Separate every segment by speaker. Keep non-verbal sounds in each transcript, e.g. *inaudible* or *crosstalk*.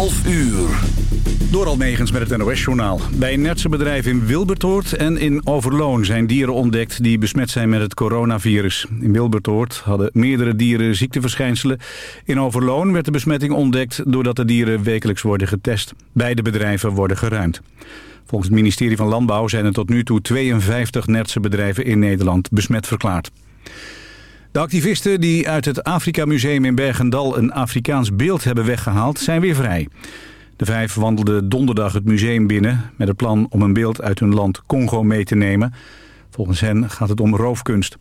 Speaker 1: 12 uur.
Speaker 2: Door met het NOS-journaal. Bij een bedrijf in Wilbertoort en in Overloon zijn dieren ontdekt die besmet zijn met het coronavirus. In Wilbertoort hadden meerdere dieren ziekteverschijnselen. In Overloon werd de besmetting ontdekt doordat de dieren wekelijks worden getest. Beide bedrijven worden geruimd. Volgens het ministerie van Landbouw zijn er tot nu toe 52 Nertse bedrijven in Nederland besmet verklaard. De activisten die uit het Afrika Museum in Bergendal een Afrikaans beeld hebben weggehaald zijn weer vrij. De vijf wandelden donderdag het museum binnen met het plan om een beeld uit hun land Congo mee te nemen. Volgens hen gaat het om roofkunst.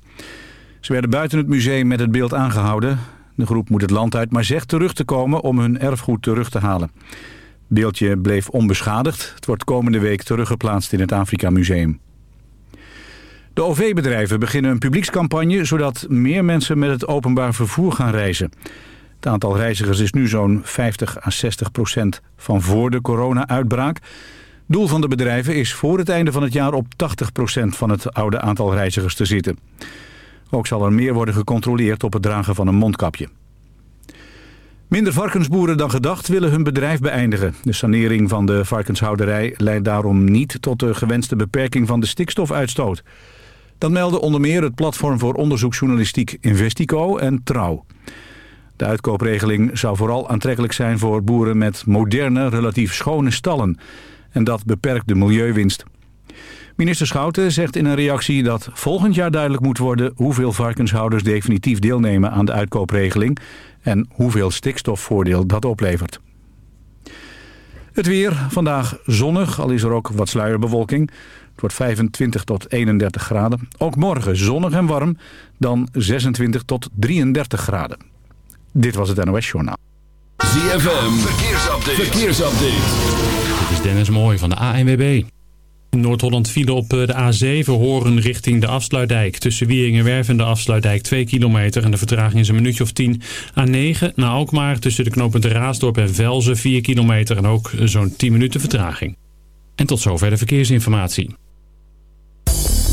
Speaker 2: Ze werden buiten het museum met het beeld aangehouden. De groep moet het land uit, maar zegt terug te komen om hun erfgoed terug te halen. Het beeldje bleef onbeschadigd. Het wordt komende week teruggeplaatst in het Afrika Museum. De OV-bedrijven beginnen een publiekscampagne... zodat meer mensen met het openbaar vervoer gaan reizen. Het aantal reizigers is nu zo'n 50 à 60 procent van voor de corona-uitbraak. Doel van de bedrijven is voor het einde van het jaar op 80 procent van het oude aantal reizigers te zitten. Ook zal er meer worden gecontroleerd op het dragen van een mondkapje. Minder varkensboeren dan gedacht willen hun bedrijf beëindigen. De sanering van de varkenshouderij leidt daarom niet tot de gewenste beperking van de stikstofuitstoot. Dat melden onder meer het platform voor onderzoeksjournalistiek Investico en Trouw. De uitkoopregeling zou vooral aantrekkelijk zijn voor boeren met moderne, relatief schone stallen. En dat beperkt de milieuwinst. Minister Schouten zegt in een reactie dat volgend jaar duidelijk moet worden... hoeveel varkenshouders definitief deelnemen aan de uitkoopregeling... en hoeveel stikstofvoordeel dat oplevert. Het weer, vandaag zonnig, al is er ook wat sluierbewolking. Het wordt 25 tot 31 graden. Ook morgen zonnig en warm, dan 26 tot 33 graden. Dit was het NOS Journaal.
Speaker 1: ZFM, verkeersupdate. verkeersupdate.
Speaker 3: Dit is Dennis Mooij van de ANWB. In Noord-Holland vielen op eh, de A7 horen richting de afsluitdijk. Tussen Wieringenwerf en de afsluitdijk 2 kilometer en de vertraging is een minuutje of 10. A9 naar Alkmaar tussen de knooppunten Raasdorp en Velzen 4 kilometer en ook zo'n 10 minuten vertraging. En tot zover de verkeersinformatie.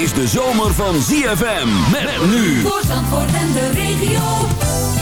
Speaker 1: Is de zomer van ZFM. Met nu.
Speaker 4: Voor en de regio.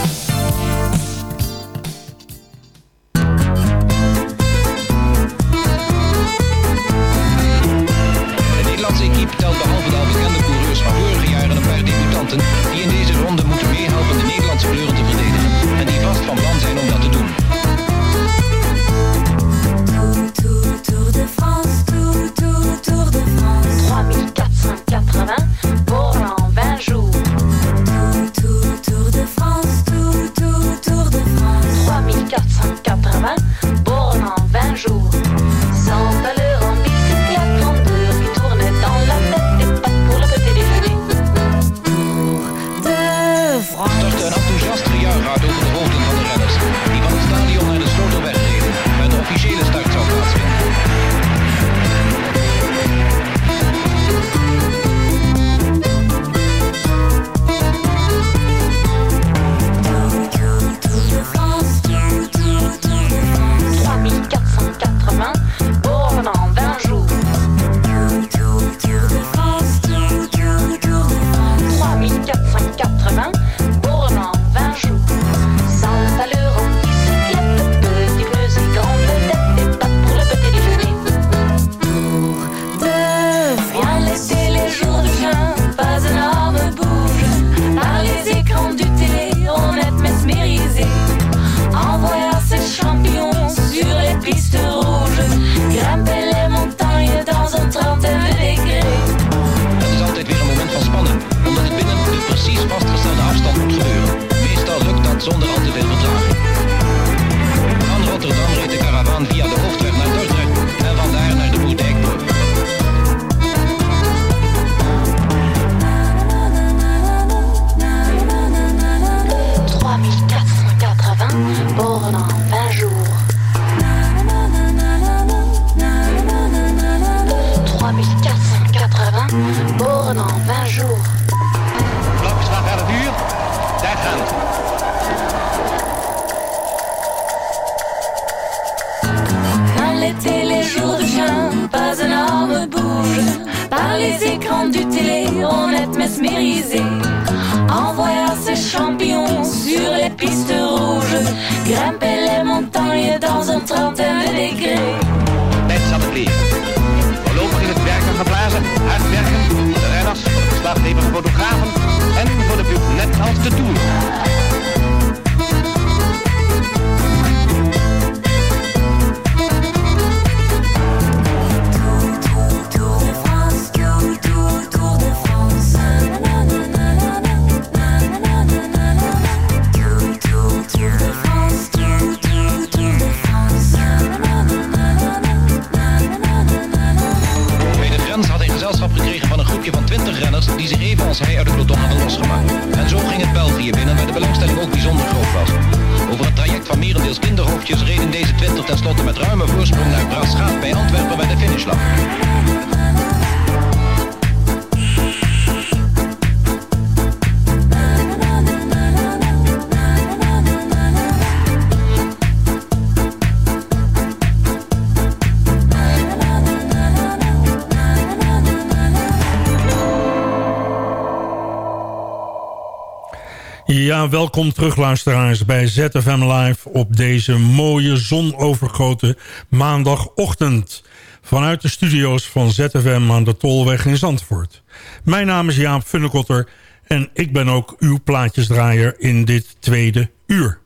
Speaker 5: Ja, welkom terug luisteraars bij ZFM Live op deze mooie zonovergoten maandagochtend. Vanuit de studio's van ZFM aan de Tolweg in Zandvoort. Mijn naam is Jaap Funnekotter en ik ben ook uw plaatjesdraaier in dit tweede uur.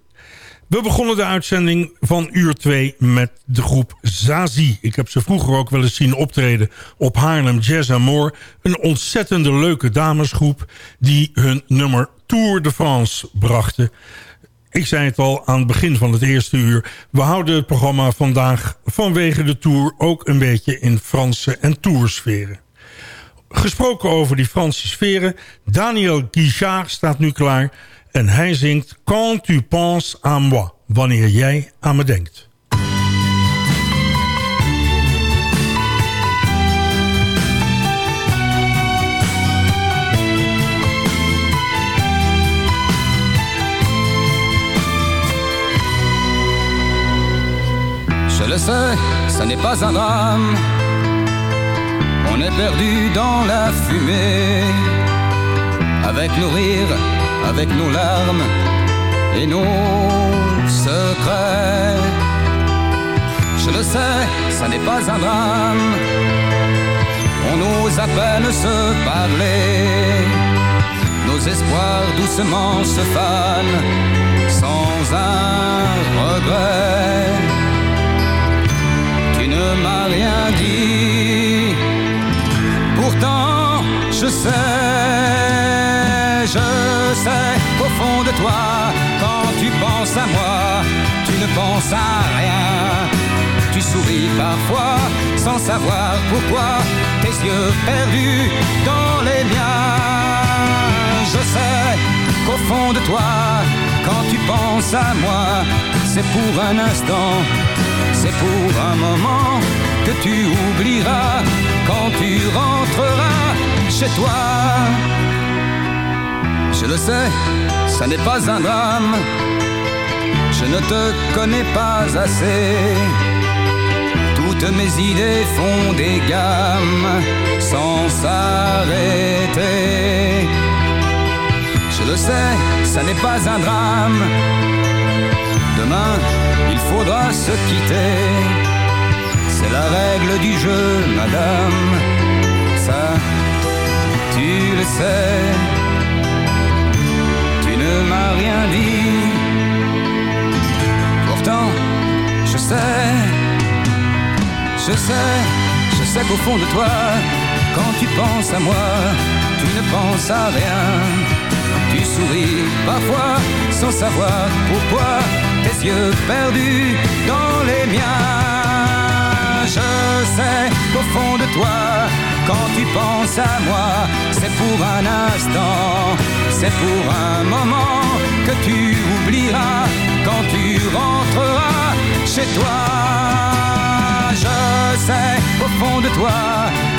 Speaker 5: We begonnen de uitzending van uur 2 met de groep Zazie. Ik heb ze vroeger ook wel eens zien optreden op Haarlem Jazz More. Een ontzettende leuke damesgroep die hun nummer Tour de France brachten. Ik zei het al aan het begin van het eerste uur. We houden het programma vandaag vanwege de Tour ook een beetje in Franse en toursferen. Gesproken over die Franse sferen. Daniel Guichard staat nu klaar. En hij zingt Quand tu penses à moi. Wanneer jij aan me denkt.
Speaker 6: Je le sais, ça n'est pas un drame. On est perdu dans la fumée. Avec nos rires, avec nos larmes et nos secrets. Je le sais, ça n'est pas un drame. On ose à peine se parler. Nos espoirs doucement se fanent sans un regret. Ne m'as rien dit. Pourtant, je sais, je sais qu'au fond de toi, quand tu penses à moi, tu ne penses à rien. Tu souris parfois sans savoir pourquoi, tes yeux perdus dans les miens. Je sais qu'au fond de toi, quand tu penses à moi, c'est pour un instant, c'est pour un moment que tu oublieras quand tu rentreras chez toi. Je le sais, ça n'est pas un drame. Je ne te connais pas assez. Toutes mes idées font des gammes sans s'arrêter. Je le sais, ça n'est pas un drame. Demain, il faudra se quitter. C'est la règle du jeu, madame. Ça, tu le sais. Tu ne m'as rien dit. Pourtant, je sais, je sais, je sais qu'au fond de toi, quand tu penses à moi, tu ne penses à rien. Tu souris parfois sans savoir pourquoi, yeux dans les miens. Je sais qu'au fond de toi, quand tu penses à moi, c'est pour un instant, c'est pour un moment que tu oublieras quand tu rentreras chez toi. Je sais au fond de toi,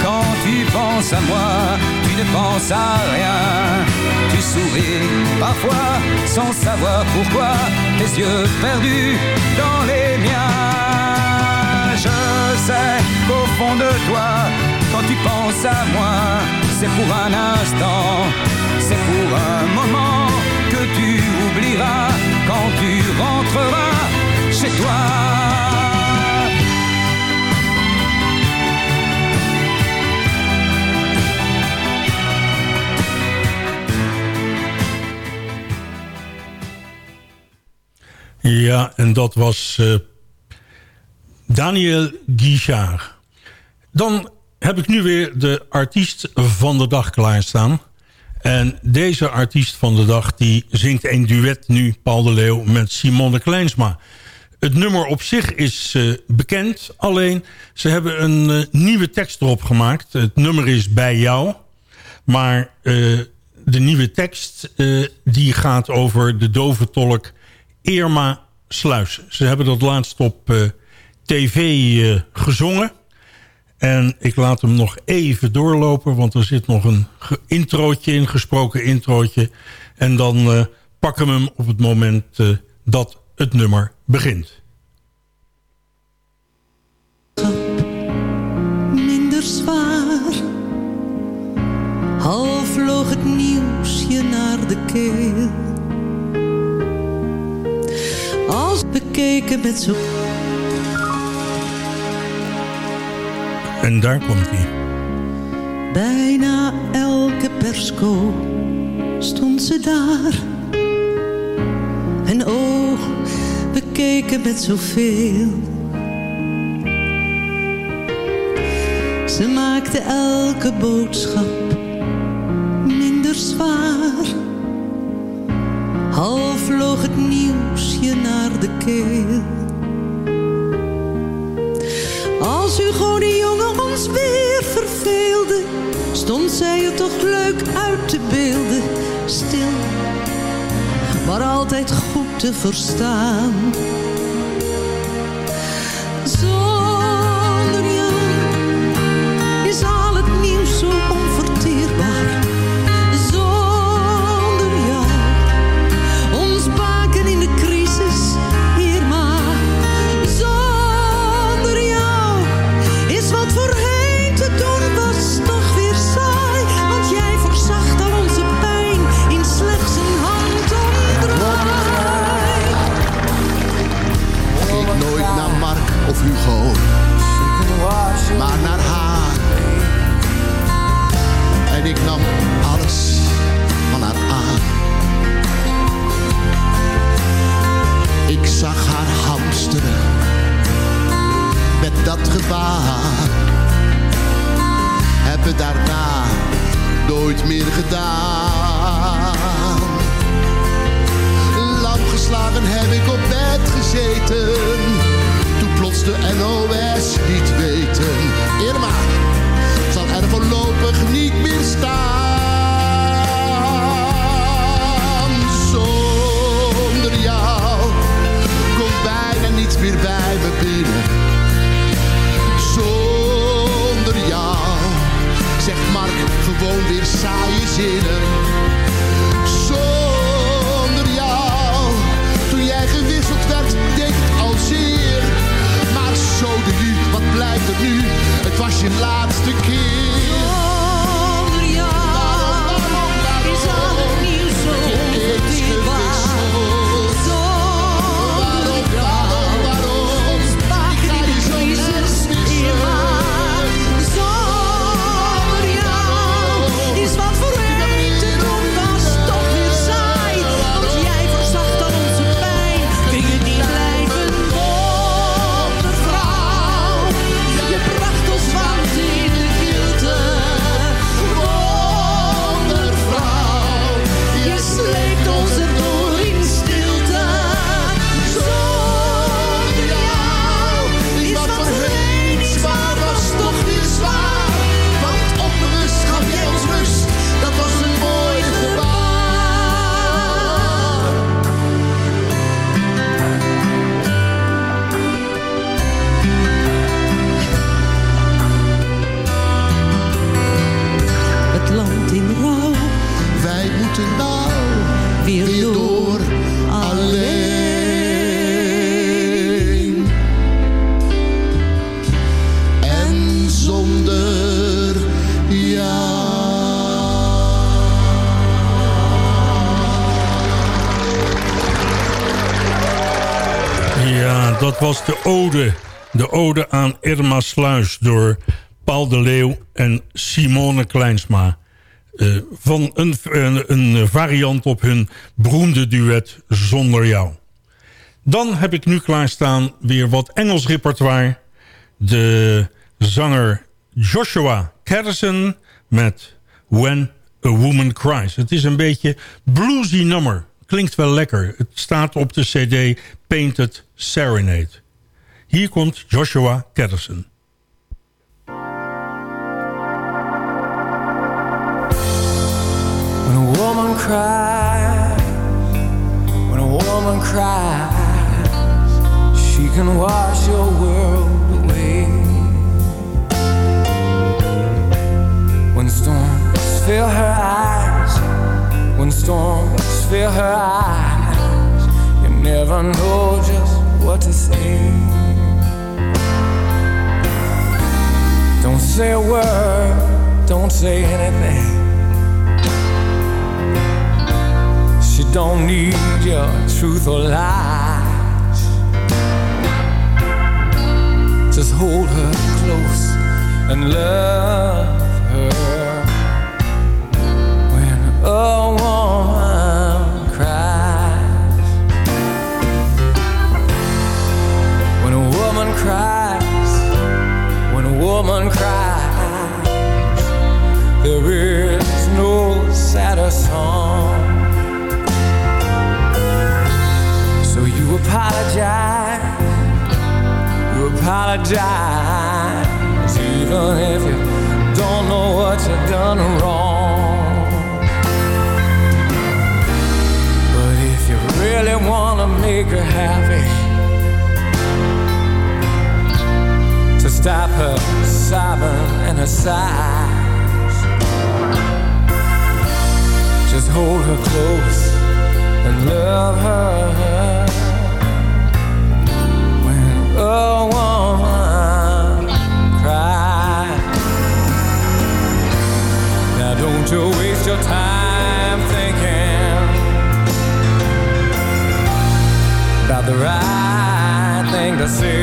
Speaker 6: quand tu penses à moi, tu ne penses à rien. Tu souris parfois sans savoir pourquoi, tes yeux perdus dans les miens. Je sais qu'au fond de toi, quand
Speaker 7: tu penses à moi, c'est pour un instant, c'est pour un moment que tu oublieras quand tu rentreras chez toi.
Speaker 5: Ja, en dat was uh, Daniel Guichard. Dan heb ik nu weer de artiest van de dag klaarstaan. En deze artiest van de dag die zingt een duet nu, Paul de Leeuw, met Simone Kleinsma. Het nummer op zich is uh, bekend, alleen ze hebben een uh, nieuwe tekst erop gemaakt. Het nummer is Bij jou, maar de nieuwe tekst die gaat over de dove tolk Irma Sluis. Ze hebben dat laatst op tv gezongen. En ik laat hem nog even doorlopen, want er zit nog een introotje in, gesproken introotje. En dan uh, pakken we hem op het moment dat het nummer begint.
Speaker 8: Minder zwaar, half vloog het nieuws je naar de keel. Als bekeken met zo'n
Speaker 5: En daar komt hij.
Speaker 8: Bijna elke persco stond ze daar. En oh, we keken met zoveel. Ze maakte elke boodschap minder zwaar. Half vloog het nieuws je naar de keel. Als Hugo de jongen ons weer verveelde, stond zij er toch leuk uit te beelden. Stil, maar altijd goed te verstaan.
Speaker 9: Maar naar haar. En ik nam alles van haar aan. Ik zag haar hamsteren met dat gebaar. Heb het daarna nooit meer gedaan. Lam geslagen heb ik op bed gezeten plots de NOS niet weten. Irma zal er voorlopig niet meer staan. Zonder jou komt bijna niets meer bij me binnen. Zonder jou zegt Mark gewoon weer saaie zinnen. Het nu?
Speaker 8: De
Speaker 5: ode aan Irma Sluis door Paul de Leeuw en Simone Kleinsma. Uh, van een, een, een, variant op hun beroemde duet Zonder Jou. Dan heb ik nu klaarstaan weer wat Engels repertoire. De zanger Joshua Caddison met When a Woman Cries. Het is een beetje bluesy nummer. Klinkt wel lekker. Het staat op de cd Painted Serenade. Hier komt Joshua Caddison.
Speaker 7: When a woman cries, when a woman cries, she can wash your world away. When storms fill her eyes, when storms fill her eyes, you never know just what to say. Don't say a word, don't say anything. She don't need your truth or lies. Just hold her close and love her. Woman cries, there is no sadder song. So you apologize, you apologize, even if you don't know what you've done wrong. But if you really wanna make her happy, to stop her sobbing and her sighs. Just hold her close and love her. When a woman cries, now don't you waste your time thinking about the right thing to say.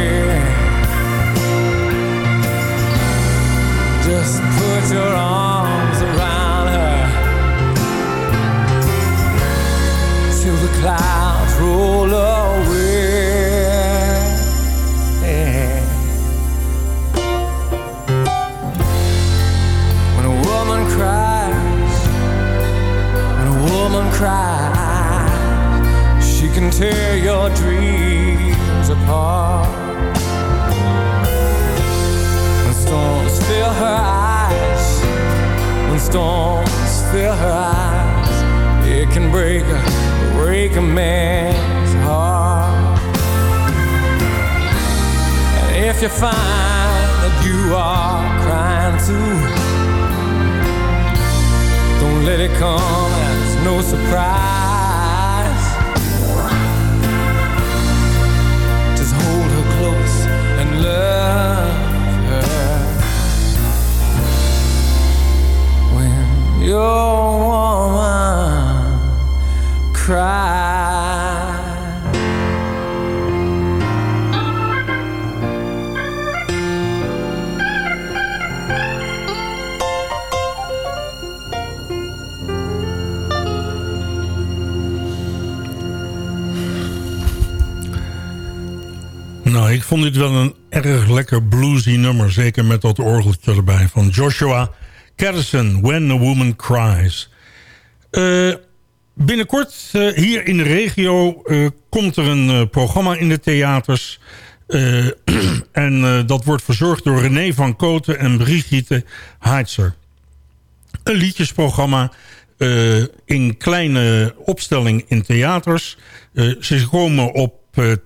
Speaker 5: Vond dit wel een erg lekker bluesy nummer. Zeker met dat orgeltje erbij van Joshua Caddison, When a Woman Cries. Uh, binnenkort uh, hier in de regio uh, komt er een programma in de theaters. *clears throat* en dat wordt verzorgd door René van Koten en Brigitte Heitzer. Een liedjesprogramma in kleine opstelling in theaters. ze komen op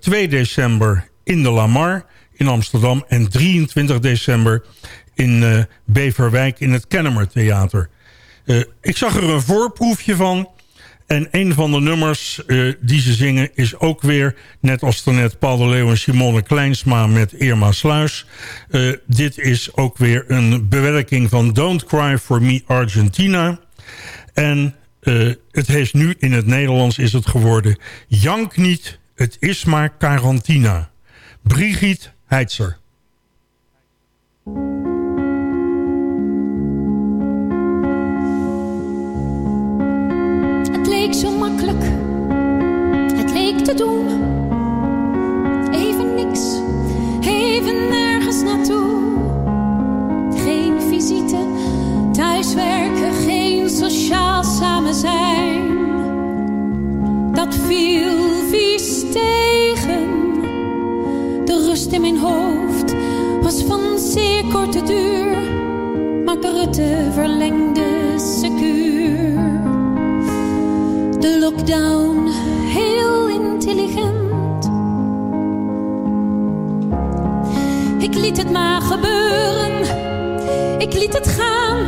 Speaker 5: 2 december in de Lamar in Amsterdam en 23 december in uh, Beverwijk in het Kennemer Theater. Uh, ik zag er een voorproefje van. En een van de nummers uh, die ze zingen is ook weer... net als net Paul de Leeuw en Simone Kleinsma met Irma Sluis. dit is ook weer een bewerking van Don't Cry For Me Argentina. En het heeft nu in het Nederlands is het geworden... Jank niet, het is maar quarantina. Brigitte Heitzer.
Speaker 10: Het leek zo makkelijk, het leek te doen. Even niks, even nergens naartoe. Geen visite, thuiswerken, geen sociaal samen zijn. Dat viel vies tegen. In mijn hoofd was van zeer korte duur. Mark Rutte verlengde secuur. De lockdown heel intelligent. Ik liet het maar gebeuren. Ik liet het gaan.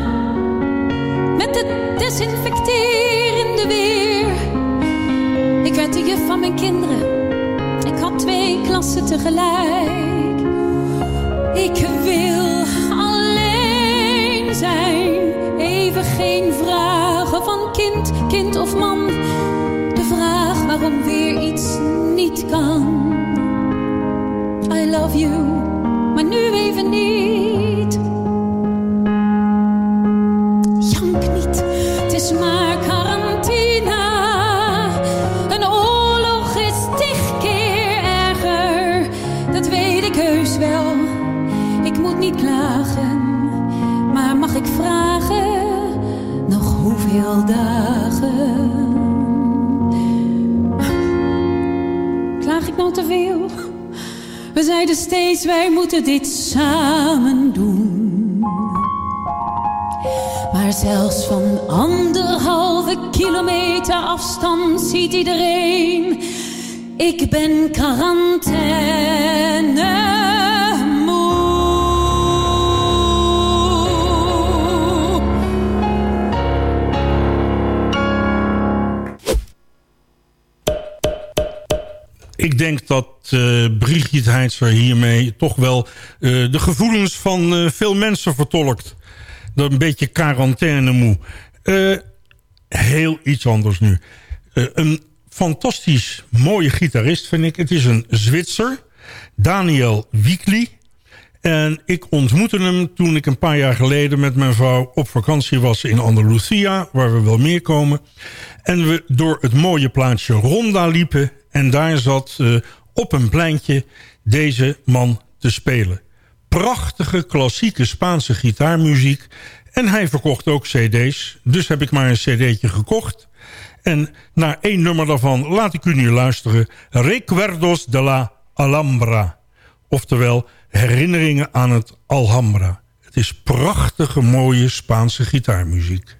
Speaker 10: Met het desinfecterende weer. Ik werd de juf van mijn kinderen. Ik had twee klassen tegelijk. Ik wil alleen zijn. Even geen vragen van kind, kind of man. De vraag waarom weer iets niet kan. Moeten dit samen doen. Maar zelfs van anderhalve kilometer afstand ziet iedereen... Ik ben quarantaine
Speaker 5: eh Brigitte hiermee toch wel eh, de gevoelens van eh, veel mensen vertolkt. Dat een beetje quarantaine moe. Heel iets anders nu. Een fantastisch mooie gitarist vind ik. Het is een Zwitser, Daniel Wiekli. En ik ontmoette hem toen ik een paar jaar geleden met mijn vrouw op vakantie was in Andalusia, waar we wel meer komen. En we door het mooie plaatsje Ronda liepen en daar zat op een pleintje deze man te spelen. Prachtige klassieke Spaanse gitaarmuziek. En hij verkocht ook cd's, dus heb ik maar een cd'tje gekocht. En naar één nummer daarvan laat ik u nu luisteren. Recuerdos de la Alhambra. Oftewel herinneringen aan het Alhambra. Het is prachtige mooie Spaanse gitaarmuziek.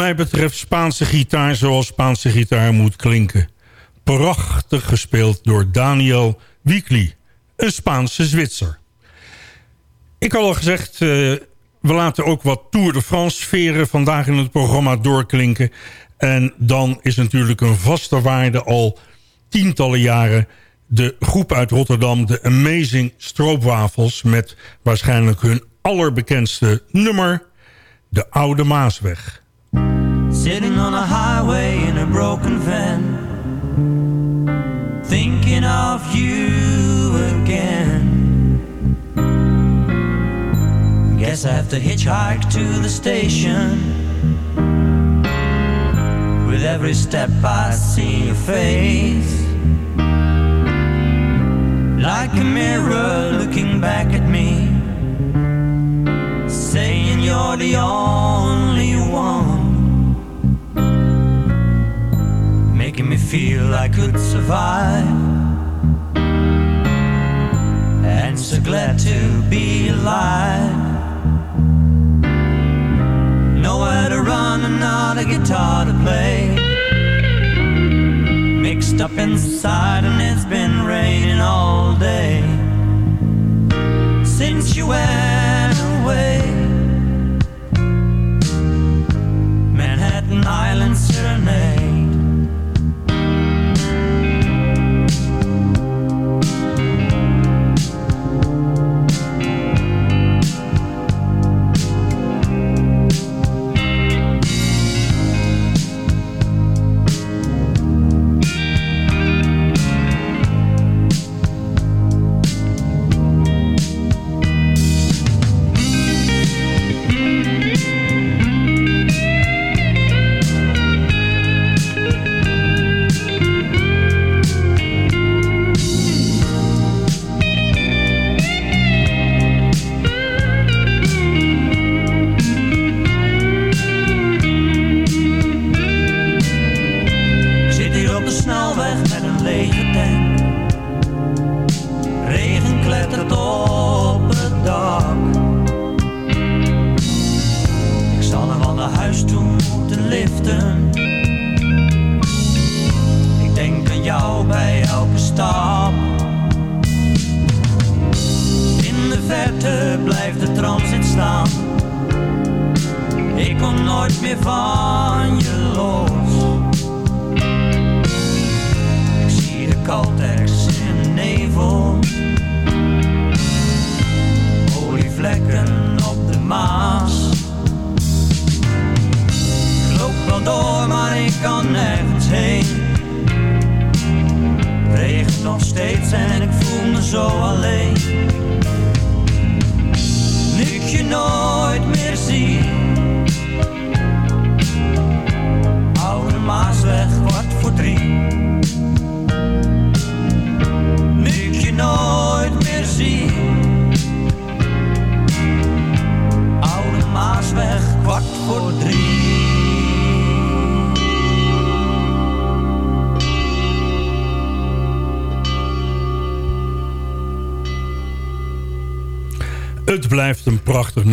Speaker 5: Mij betreft Spaanse gitaar zoals Spaanse gitaar moet klinken. Prachtig gespeeld door Daniel Weekly, een Spaanse Zwitser. Ik had al gezegd, uh, we laten ook wat Tour de France sferen vandaag in het programma doorklinken. En dan is natuurlijk een vaste waarde al tientallen jaren de groep uit Rotterdam, de Amazing Stroopwafels... met waarschijnlijk hun allerbekendste nummer, De Oude Maasweg.
Speaker 11: Sitting on a highway in a broken van Thinking of you again. Guess I have to hitchhike to the station. With every step I see your face Like a mirror looking back at me Saying you're the only one Making me feel I could survive And so glad to be alive Nowhere to run and not a guitar to play mixed up inside and it's been raining all day since you went away. Manhattan Island Serenade.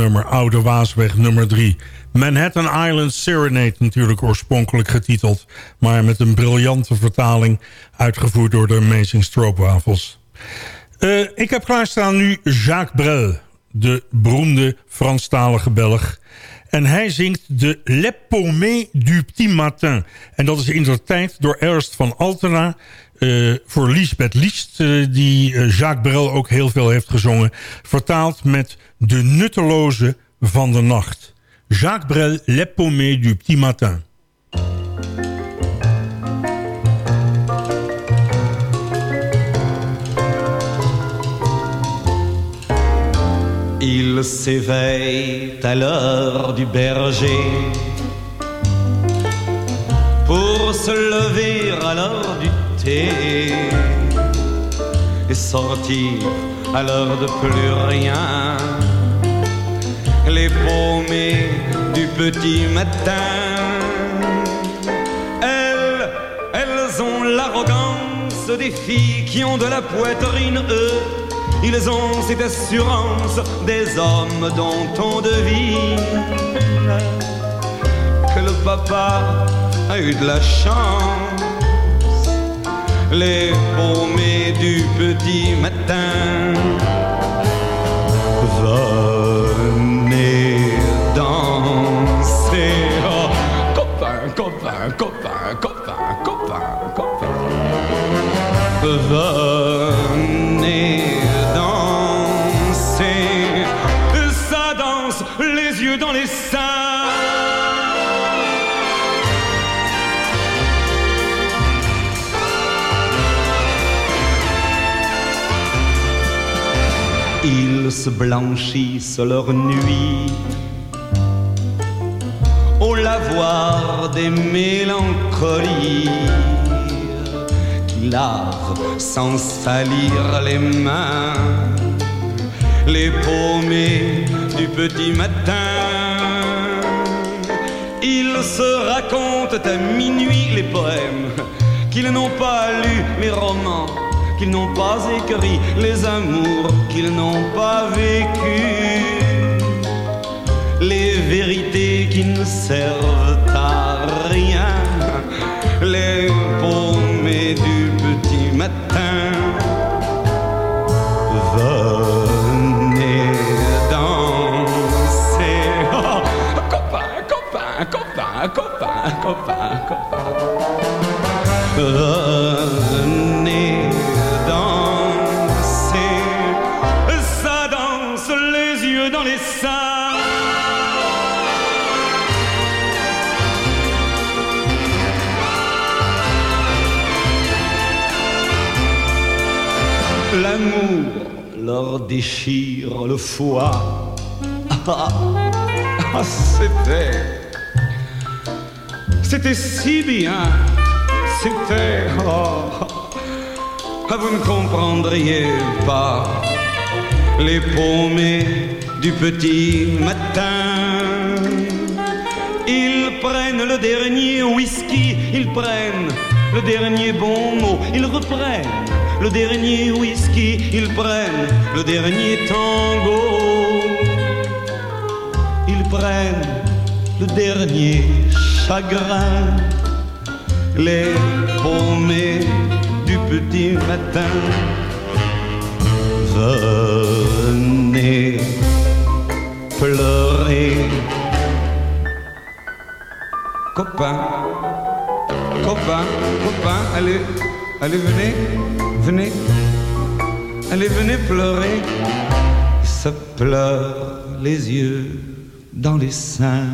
Speaker 5: Nummer. Oude Waasweg nummer 3. Manhattan Island Serenade natuurlijk oorspronkelijk getiteld. Maar met een briljante vertaling. Uitgevoerd door de Amazing Stroopwafels. Uh, ik heb klaarstaan nu Jacques Brel. De beroemde Franstalige Belg. En hij zingt de Le Paumé du Petit Matin. En dat is in de tijd door Ernst van Altena uh, voor Lisbeth Liest, uh, die uh, Jacques Brel ook heel veel heeft gezongen. Vertaald met De Nutteloze van de Nacht. Jacques Brel, Les Paumés du Petit Matin.
Speaker 6: Il s'éveille à l'heure du berger pour se lever à l'heure du et sortir à l'heure de plus rien. Les paumées du petit matin, elles, elles ont l'arrogance des filles qui ont de la poitrine, eux. Ils ont cette assurance des hommes dont on devine que le papa a eu de la chance. Les paumés du petit matin. Venez danser. Oh, copain, copain, copain, copain, copain, copain. Venez se blanchissent leur nuit au lavoir des mélancolies qui lavent sans salir les mains les paumés du petit matin. Ils se racontent à minuit les poèmes qu'ils n'ont pas lus, les romans qu'ils n'ont pas écrits, les amours qu'ils n'ont pas vécus, les vérités qui ne servent à rien, les paumés du petit matin. Venez danser, oh, copain, copain, copain, copain, déchire le foie. Ah, ah, c'était, c'était si bien, c'était. oh, ah, vous ne comprendriez pas les paumés du petit matin. Ils prennent le dernier whisky, ils prennent le dernier bon mot, ils reprennent le dernier whisky, ils prennent le dernier tango. Ils prennent le dernier chagrin, les paumés du petit matin. Venez pleurer. Copain, copain, copain, allez, allez, venez, venez, allez, venez pleurer. Ça pleure les yeux dans les seins.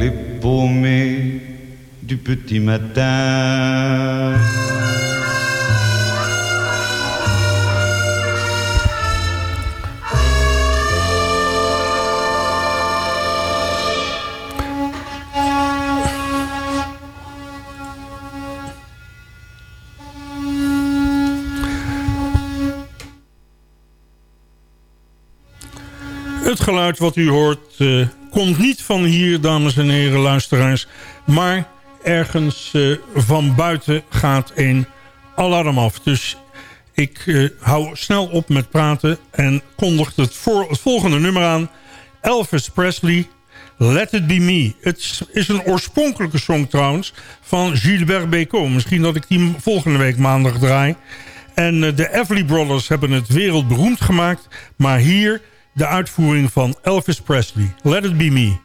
Speaker 6: Les paumés du petit matin.
Speaker 5: Wat u hoort eh, komt niet van hier, dames en heren luisteraars. Maar ergens eh, van buiten gaat een alarm af. Dus ik eh, hou snel op met praten en kondigt het, volgende nummer aan. Elvis Presley, Let It Be Me. Het is een oorspronkelijke song trouwens van Gilbert Bécaud. Misschien dat ik die volgende week maandag draai. En de Everly Brothers hebben het wereldberoemd gemaakt. Maar hier de uitvoering van Elvis Presley. Let It Be Me.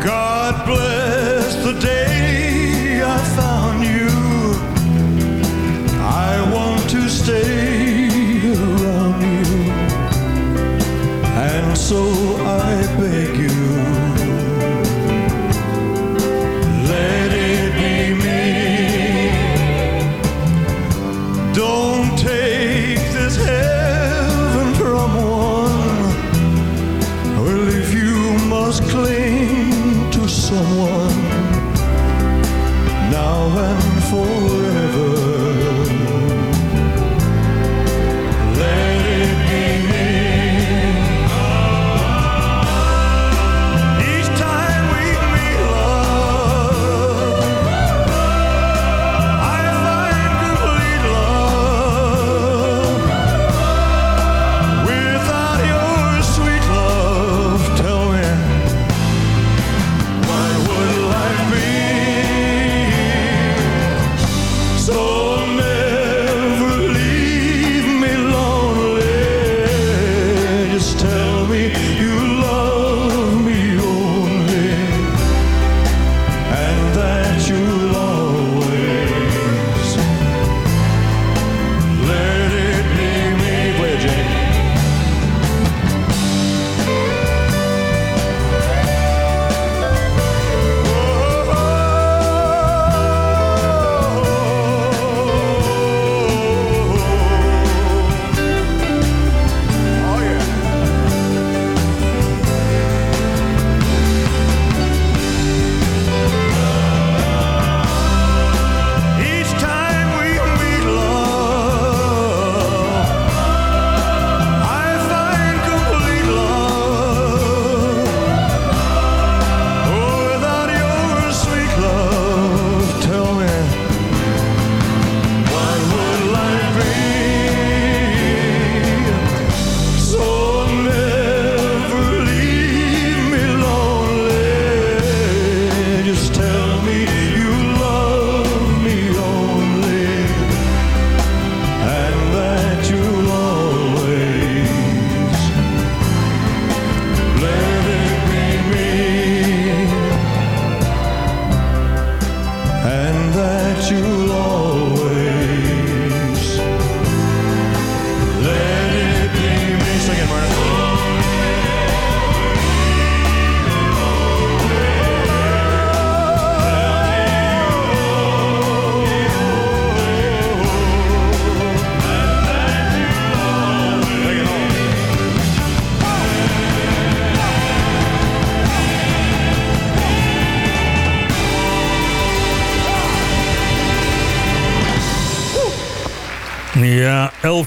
Speaker 12: God bless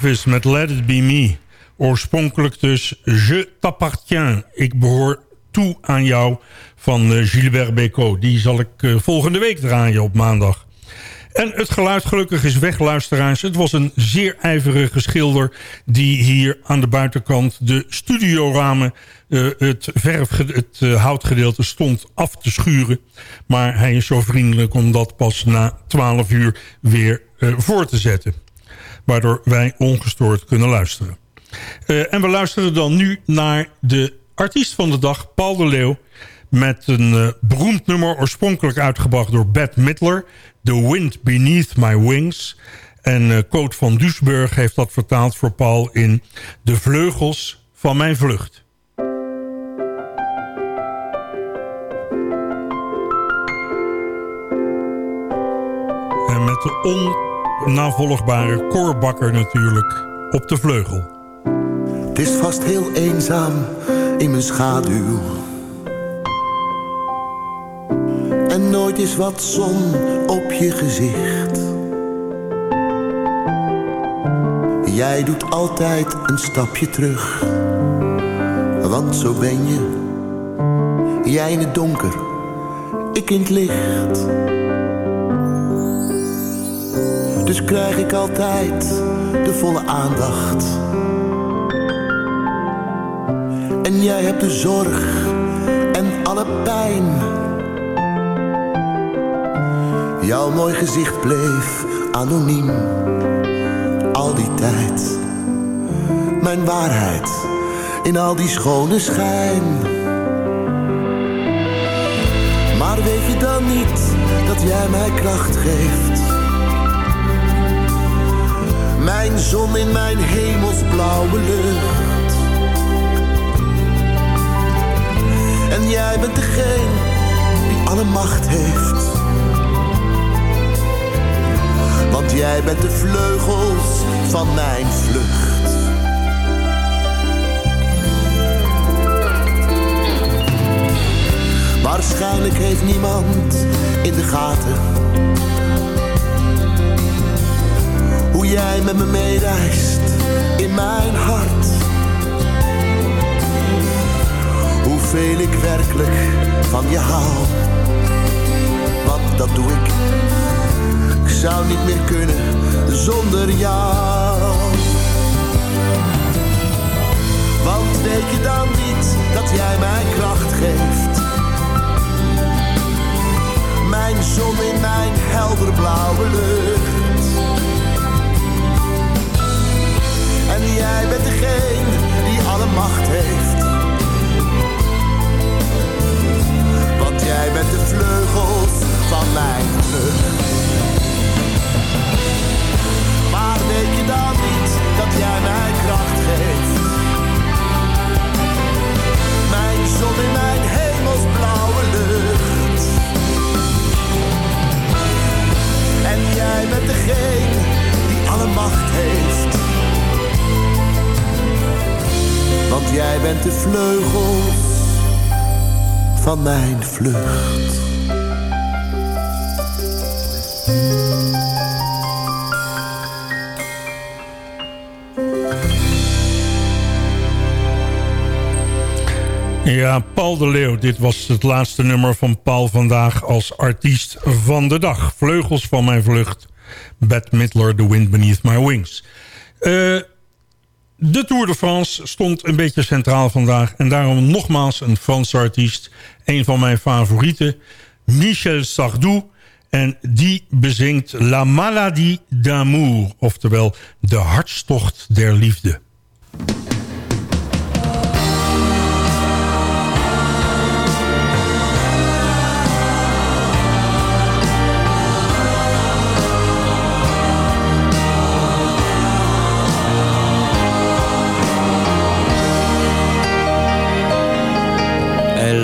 Speaker 5: Elvis met Let It Be Me. Oorspronkelijk dus Je t'appartiens. Ik behoor toe aan jou van eh, Gilbert Bécaud. Die zal ik eh, volgende week draaien op maandag. En het geluid gelukkig is weg, luisteraars. Het was een zeer ijverige schilder... die hier aan de buitenkant de studioramen... eh, het, verf, het houtgedeelte stond af te schuren. Maar hij is zo vriendelijk om dat pas na 12 uur weer voor te zetten waardoor wij ongestoord kunnen luisteren. Uh, en we luisteren dan nu naar de artiest van de dag, Paul de Leeuw... met een uh, beroemd nummer, oorspronkelijk uitgebracht door Bette Midler... The Wind Beneath My Wings. En uh, Coot van Duisburg heeft dat vertaald voor Paul in De Vleugels van Mijn Vlucht. En met de on navolgbare koorbakker natuurlijk op de vleugel.
Speaker 9: Het is vast heel eenzaam in mijn schaduw. En nooit is wat zon op je gezicht. Jij doet altijd een stapje terug. Want zo ben je. Jij in het donker, ik in het licht. Dus krijg ik altijd de volle aandacht. En jij hebt de zorg en alle pijn. Jouw mooi gezicht bleef anoniem. Al die tijd. Mijn waarheid in al die schone schijn. Maar weet je dan niet dat jij mij kracht geeft? Mijn zon in mijn hemelsblauwe lucht. En jij bent degene die alle macht heeft. Want jij bent de vleugels van mijn vlucht. Waarschijnlijk heeft niemand in de gaten hoe jij met me meereist in mijn hart. Hoeveel ik werkelijk van je hou, want dat doe ik. Ik zou niet meer kunnen zonder jou. Vlucht.
Speaker 5: Ja, Paul de Leeuw. Dit was het laatste nummer van Paul vandaag als artiest van de dag. Vleugels van mijn vlucht. Bette Midler, The Wind Beneath My Wings. Uh, de Tour de France stond een beetje centraal vandaag. En daarom nogmaals een Franse artiest. Een van mijn favorieten. Michel Sardou. En die bezingt La Maladie d'amour. Oftewel de hartstocht der liefde.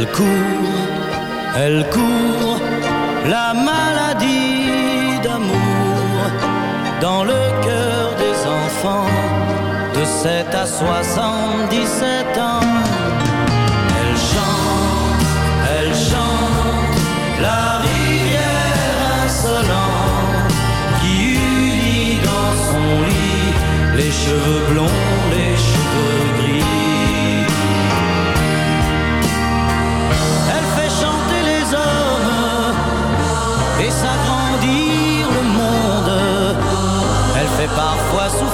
Speaker 11: Elle court, elle court, la maladie d'amour dans le cœur des enfants de 7 à 77 ans. Elle chante, elle chante, la rivière insolente qui unit dans son lit les cheveux blonds.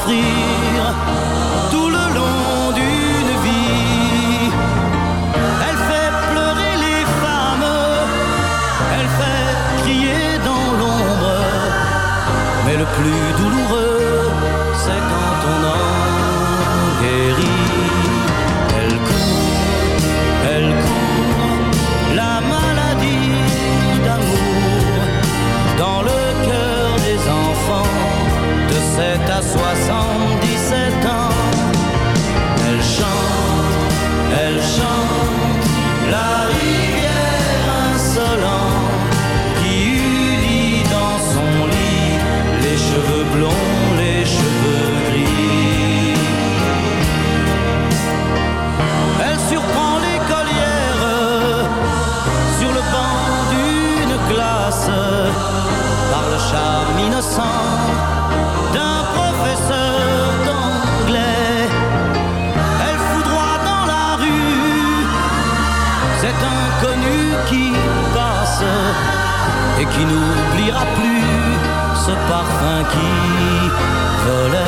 Speaker 11: Tout le long d'une vie. Elle fait pleurer les femmes, elle fait crier dans l'ombre. Mais le plus qui n'oubliera plus ce parfum qui volait.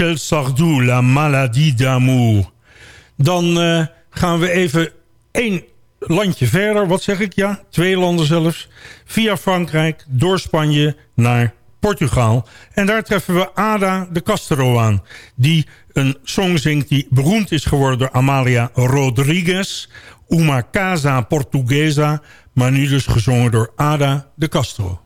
Speaker 5: Michel Sardou, La Maladie d'Amour. Dan eh, gaan we even één landje verder. Wat zeg ik? Ja, twee landen zelfs. Via Frankrijk, door Spanje naar Portugal. En daar treffen we Ada de Castro aan. Die een song zingt die beroemd is geworden door Amalia Rodriguez. Uma Casa Portuguesa. Maar nu dus gezongen door Ada de Castro.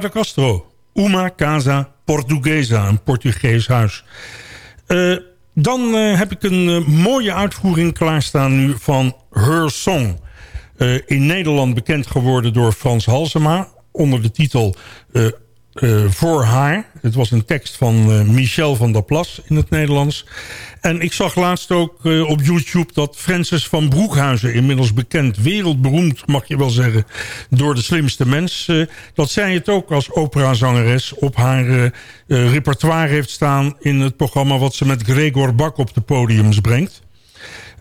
Speaker 8: De
Speaker 5: Castro. Uma Casa Portuguesa, een Portugees huis. Eh, dan eh, heb ik een eh, mooie uitvoering klaarstaan nu van Her Song. In Nederland bekend geworden door Frans Halsema... onder de titel eh, Voor haar. Het was een tekst van eh, Michel van der Plas in het Nederlands. En ik zag laatst ook eh, op YouTube dat Francis van Broekhuizen... inmiddels bekend, wereldberoemd mag je wel zeggen... door de slimste mens... eh, dat zij het ook als operazangeres op haar repertoire heeft staan... in het programma wat ze met Gregor Bak op de podiums brengt.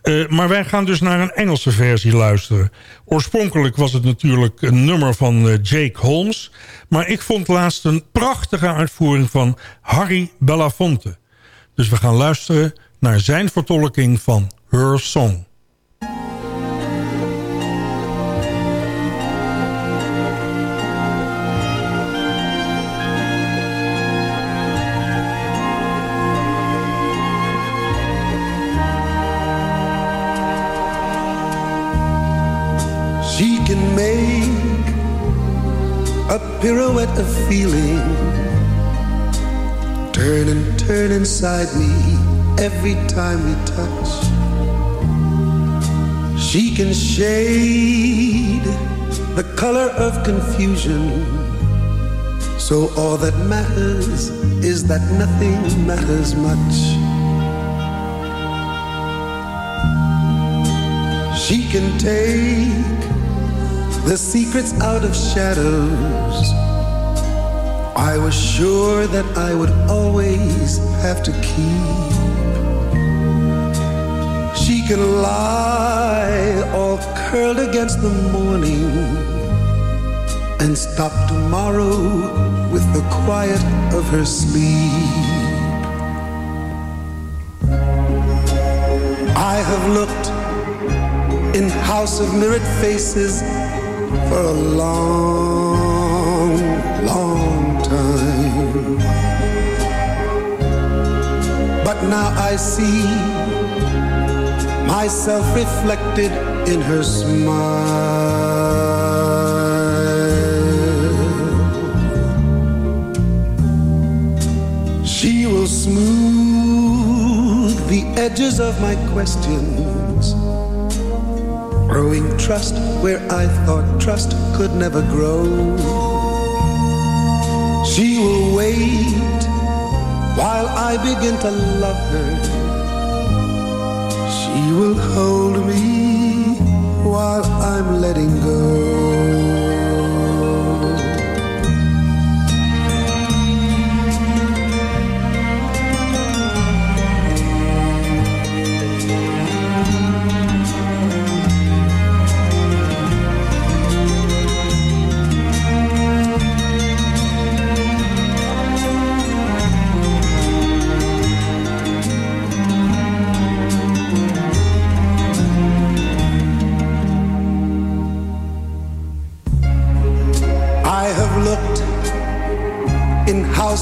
Speaker 5: Eh, maar wij gaan dus naar een Engelse versie luisteren. Oorspronkelijk was het natuurlijk een nummer van eh, Jake Holmes... maar ik vond laatst een prachtige uitvoering van Harry Belafonte. Dus we gaan luisteren naar zijn vertolking van Her Song.
Speaker 13: A pirouette of feeling. Turn and turn inside me every time we touch. She can shade the color of confusion. So all that matters is that nothing matters much. She can take the secrets out of shadows. I was sure that I would always have to keep. She can lie all curled against the morning and stop tomorrow with the quiet of her sleep. I have looked in house of mirrored faces for a long, long time. But now I see myself reflected in her smile. She will smooth the edges of my questions growing trust where I thought trust could never grow. She will wait while I begin to love her. She will hold me while I'm letting go.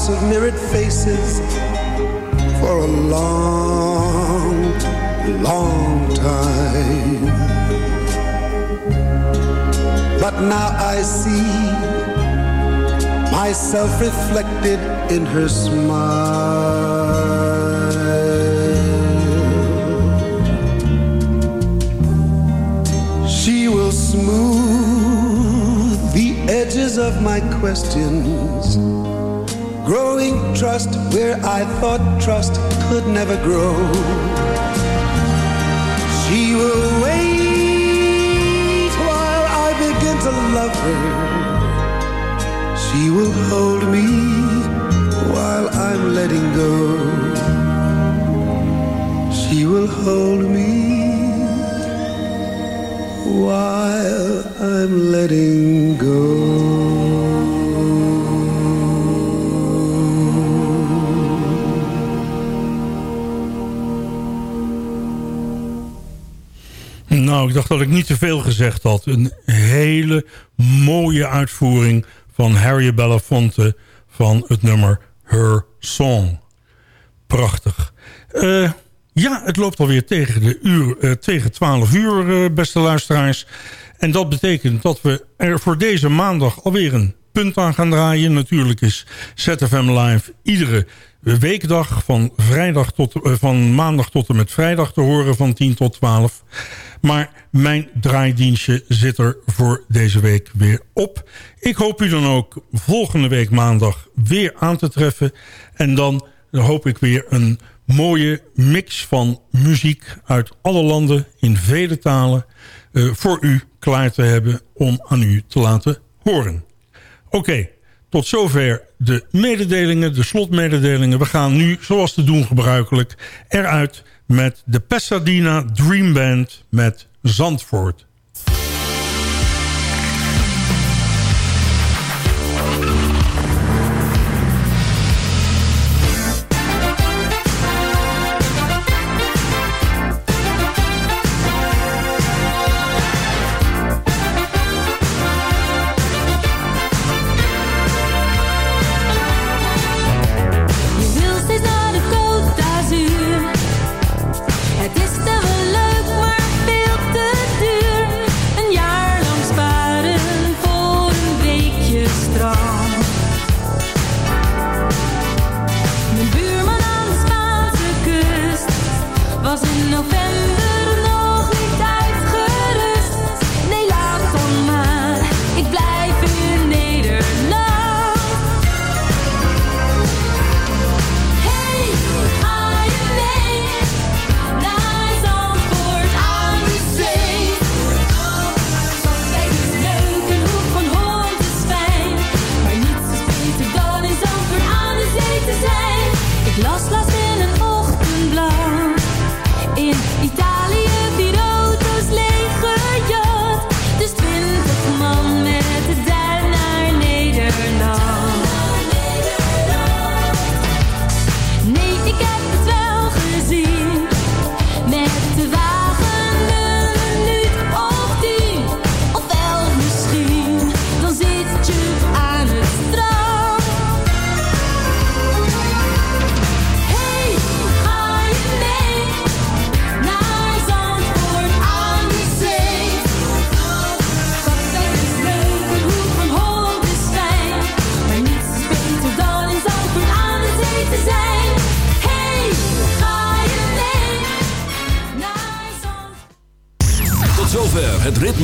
Speaker 13: House of mirrored faces for a long, long time. But now I see myself reflected in her smile. She will smooth the edges of my questions, growing trust where I thought trust could never grow. She will wait while I begin to love her. She will hold me while I'm letting go. She will hold me while I'm letting go.
Speaker 10: Ik dacht dat ik niet te veel gezegd had. Een hele mooie uitvoering van Harry Belafonte van het nummer Her Song. Prachtig. Eh, ja, het loopt alweer tegen, de uur, eh, tegen 12 uur, eh, beste luisteraars. En dat betekent dat we er voor deze maandag alweer een punt aan gaan draaien. Natuurlijk is ZFM Live iedere weekdag van, vrijdag tot, van maandag tot en met vrijdag te horen van 10 tot 12. Maar mijn draaidienstje zit er voor deze week weer op. Ik hoop u dan ook volgende week maandag weer aan te treffen. En dan hoop ik weer een mooie mix van muziek uit alle landen in vele talen... Uh, voor u klaar te hebben om aan u te laten horen. Oké, tot zover de mededelingen, de slotmededelingen. We gaan nu, zoals te doen gebruikelijk, eruit met de Pasadena Dream Band met Zandvoort.